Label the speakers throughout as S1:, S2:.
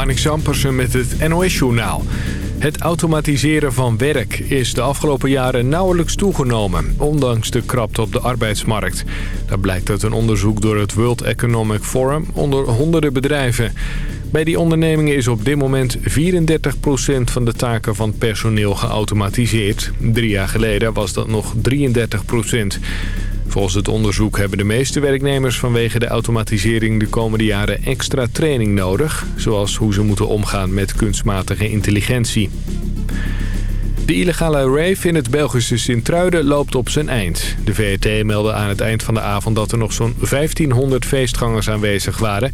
S1: Marnik Zampersen met het NOS-journaal. Het automatiseren van werk is de afgelopen jaren nauwelijks toegenomen... ondanks de krapte op de arbeidsmarkt. Dat blijkt uit een onderzoek door het World Economic Forum onder honderden bedrijven. Bij die ondernemingen is op dit moment 34% van de taken van personeel geautomatiseerd. Drie jaar geleden was dat nog 33%. Volgens het onderzoek hebben de meeste werknemers vanwege de automatisering de komende jaren extra training nodig. Zoals hoe ze moeten omgaan met kunstmatige intelligentie. De illegale rave in het Belgische Sint-Truiden loopt op zijn eind. De VRT meldde aan het eind van de avond dat er nog zo'n 1500 feestgangers aanwezig waren.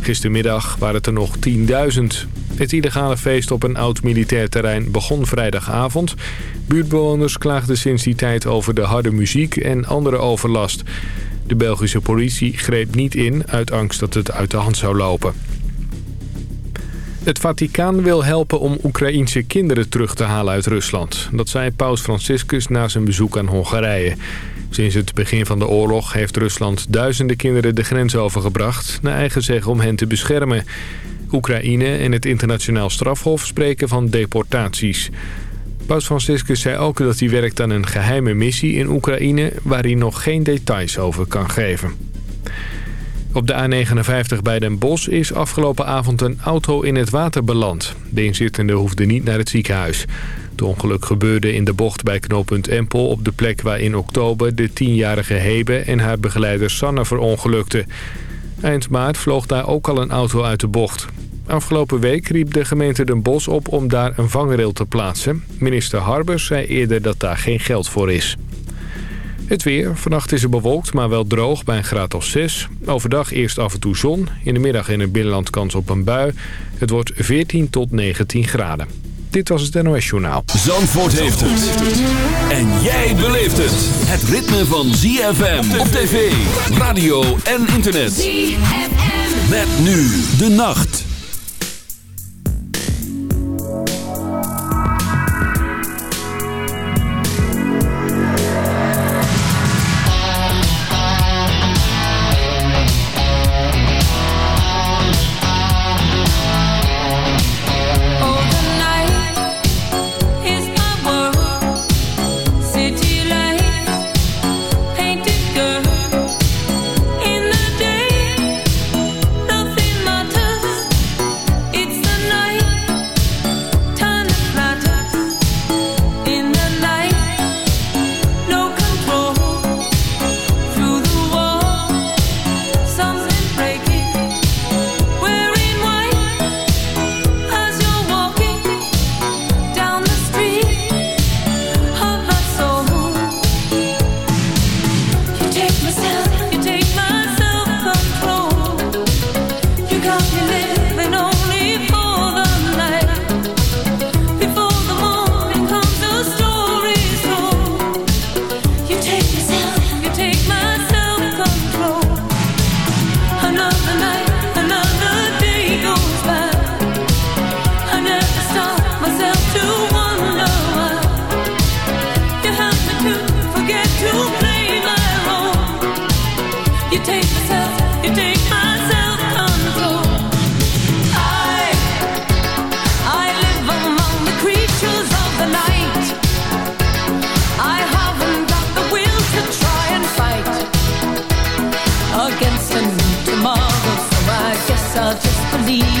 S1: Gistermiddag waren het er nog 10.000. Het illegale feest op een oud militair terrein begon vrijdagavond. Buurtbewoners klaagden sinds die tijd over de harde muziek en andere overlast. De Belgische politie greep niet in uit angst dat het uit de hand zou lopen. Het Vaticaan wil helpen om Oekraïense kinderen terug te halen uit Rusland. Dat zei paus Franciscus na zijn bezoek aan Hongarije. Sinds het begin van de oorlog heeft Rusland duizenden kinderen de grens overgebracht... naar eigen zeggen om hen te beschermen. Oekraïne en het internationaal strafhof spreken van deportaties. Paus Franciscus zei ook dat hij werkt aan een geheime missie in Oekraïne... waar hij nog geen details over kan geven. Op de A59 bij Den Bosch is afgelopen avond een auto in het water beland. De inzittende hoefde niet naar het ziekenhuis. Het ongeluk gebeurde in de bocht bij knooppunt Empel... op de plek waar in oktober de tienjarige Hebe en haar begeleider Sanne verongelukten. Eind maart vloog daar ook al een auto uit de bocht. Afgelopen week riep de gemeente Den Bosch op om daar een vangrail te plaatsen. Minister Harbers zei eerder dat daar geen geld voor is. Het weer. Vannacht is het bewolkt, maar wel droog bij een graad of 6. Overdag eerst af en toe zon. In de middag in het binnenland kans op een bui. Het wordt 14 tot 19 graden. Dit was het NOS Journaal.
S2: Zandvoort heeft het. En jij beleeft het. Het ritme van ZFM op tv, radio en internet. ZFM. Met nu de nacht.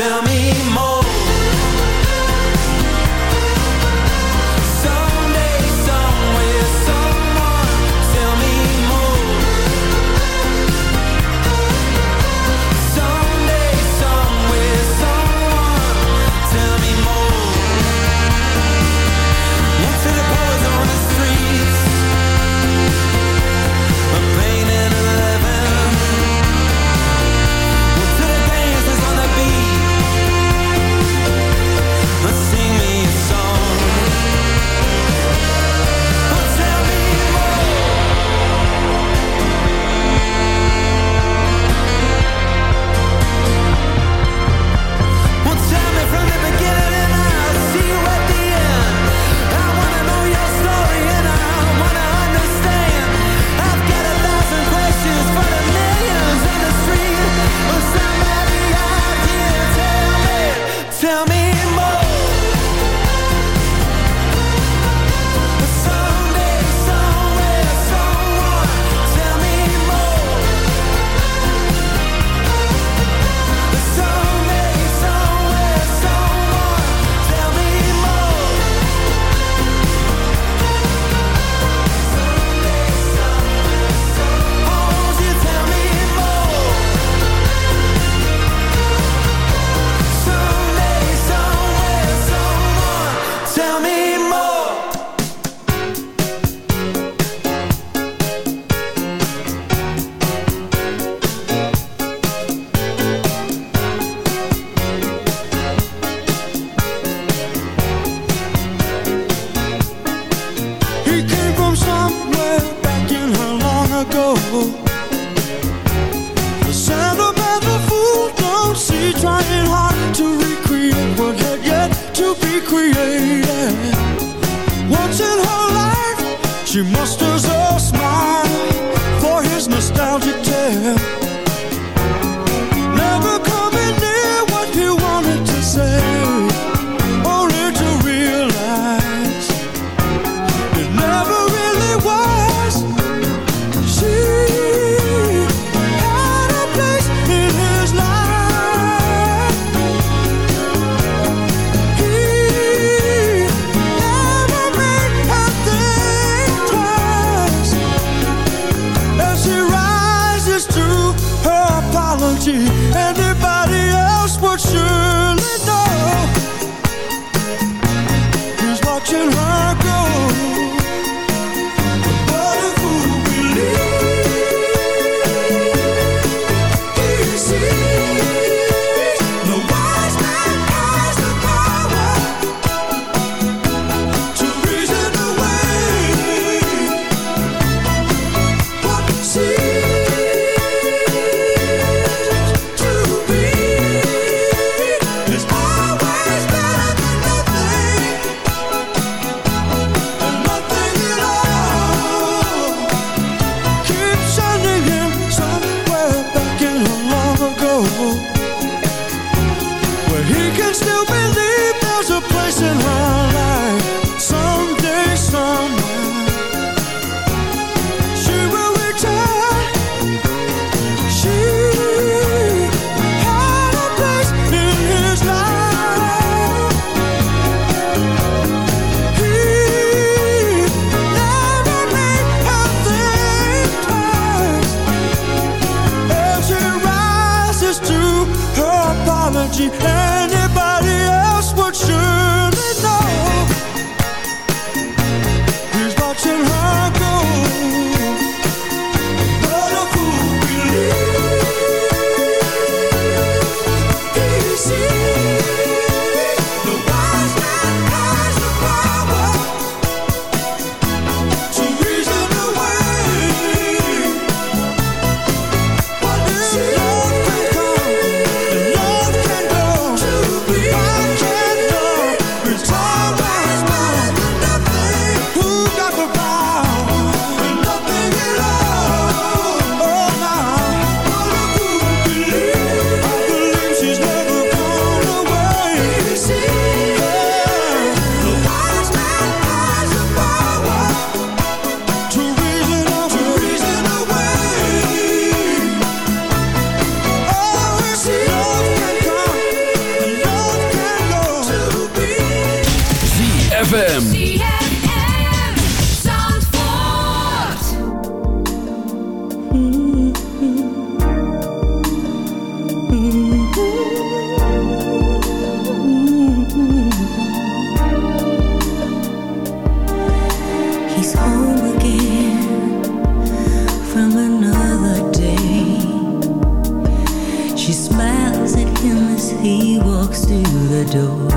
S3: Tell me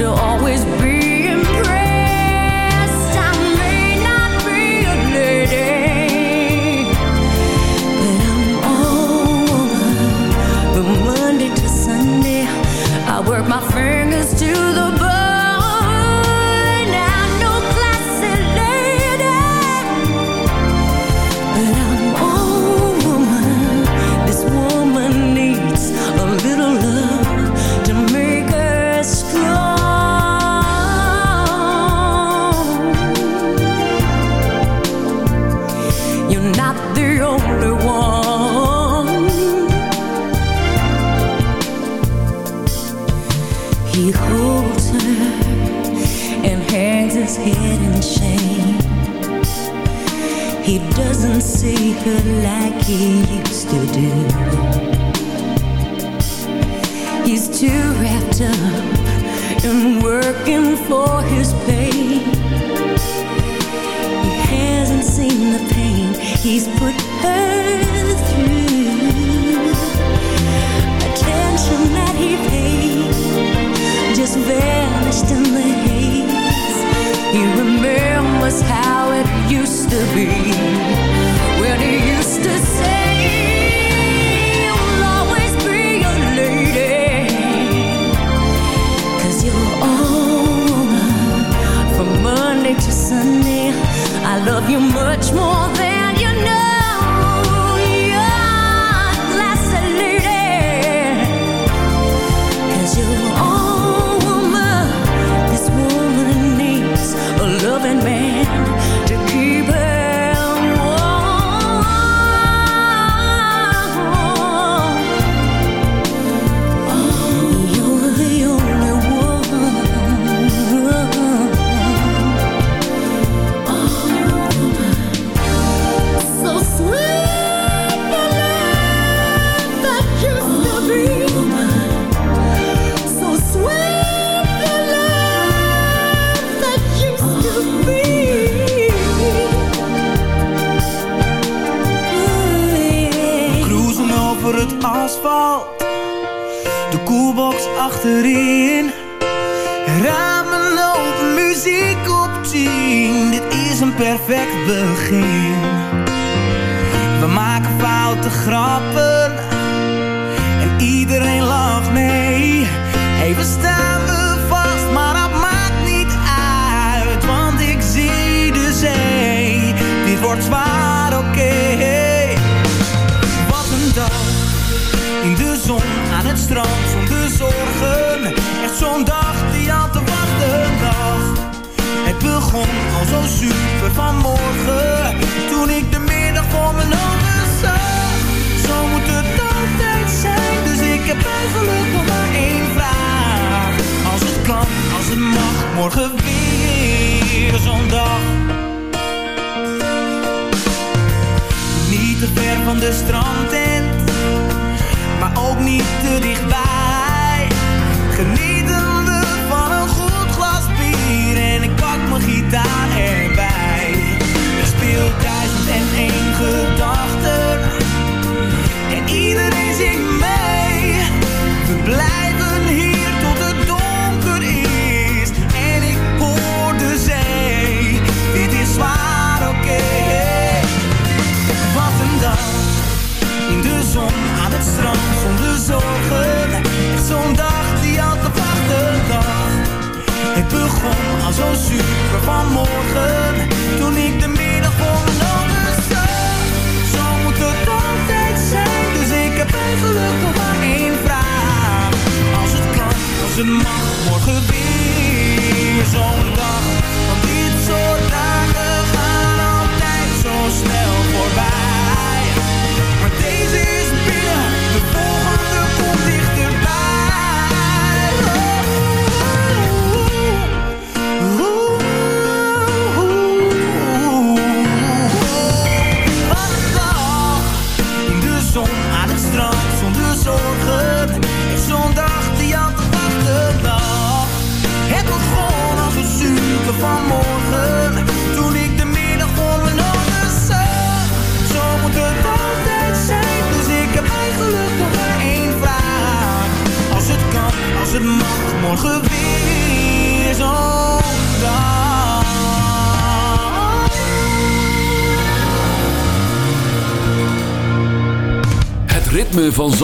S3: to always be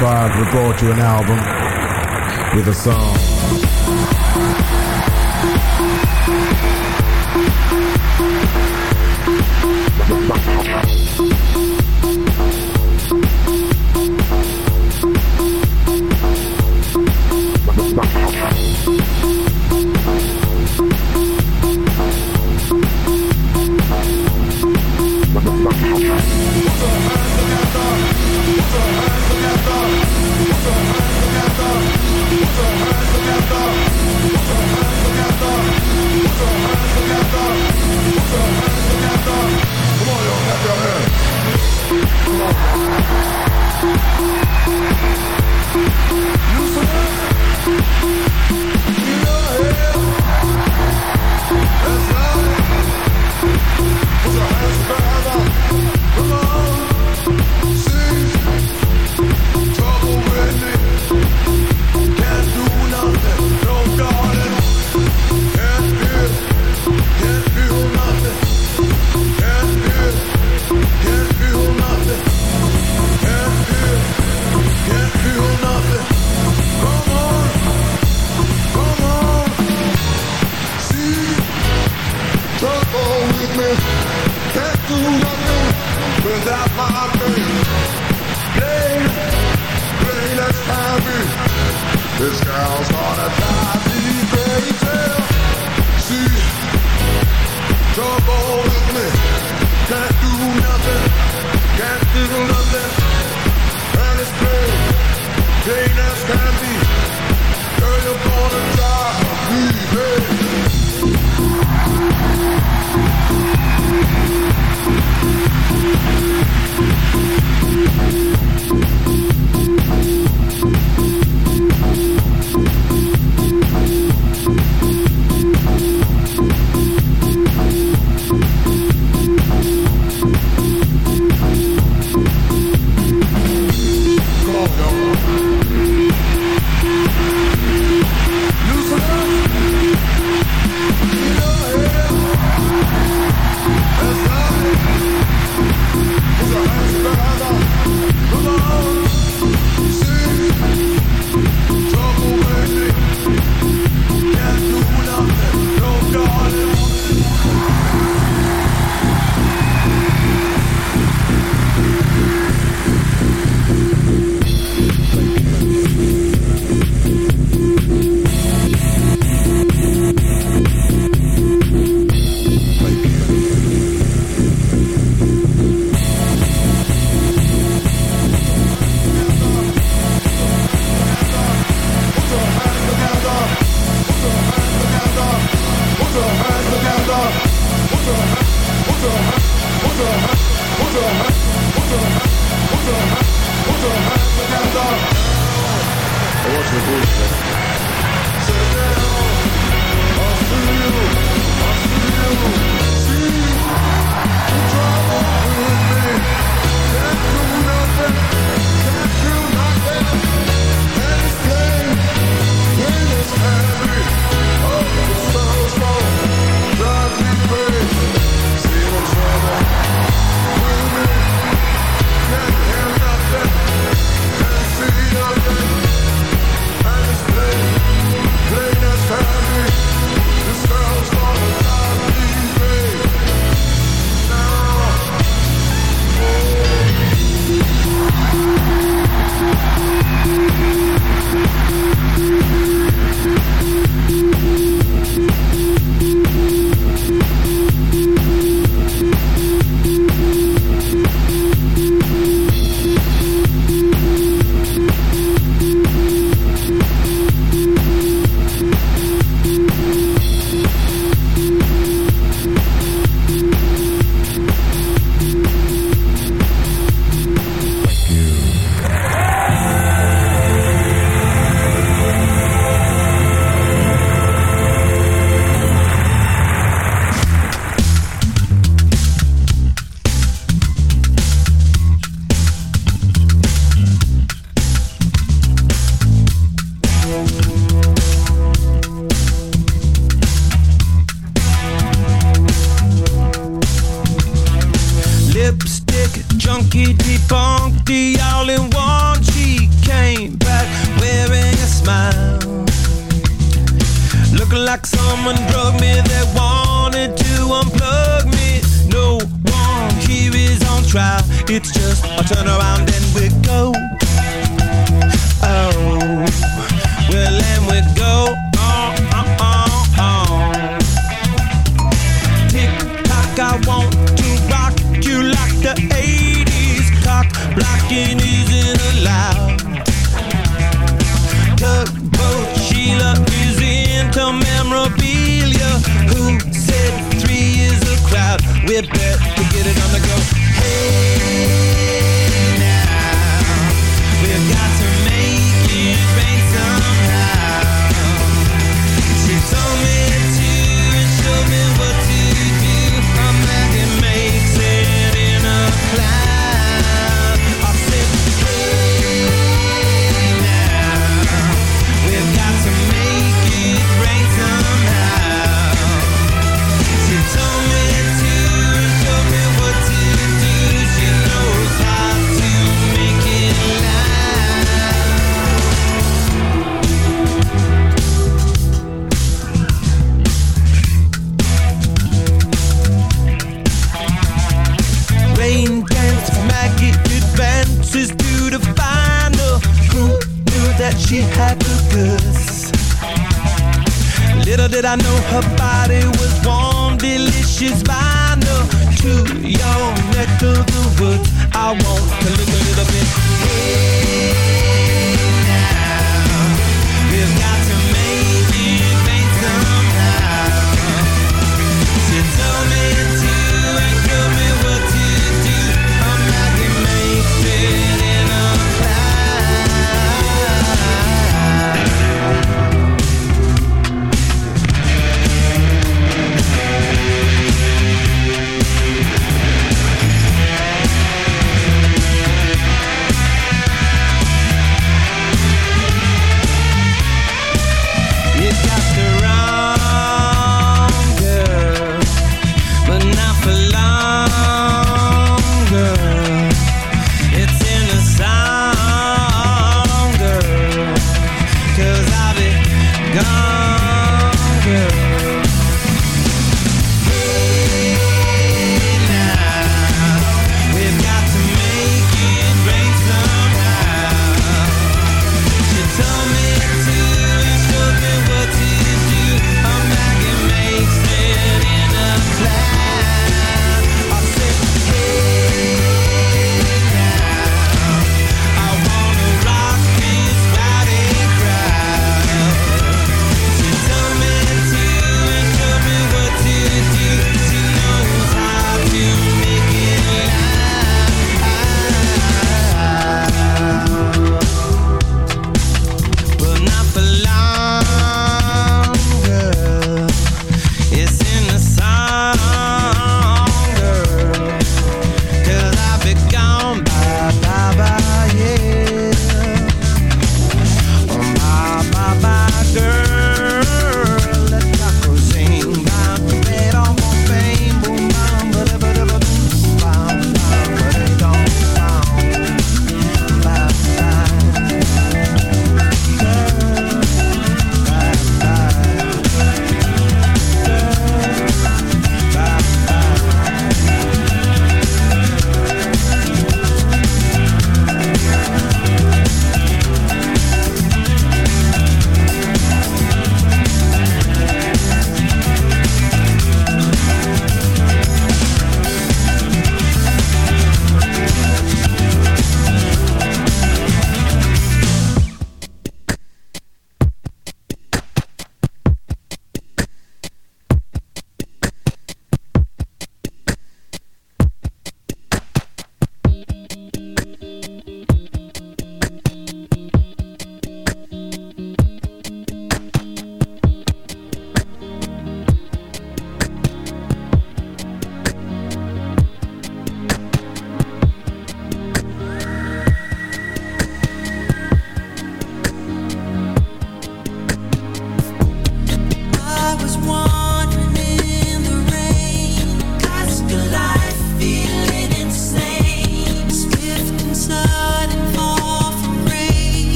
S4: we brought you an album with a song.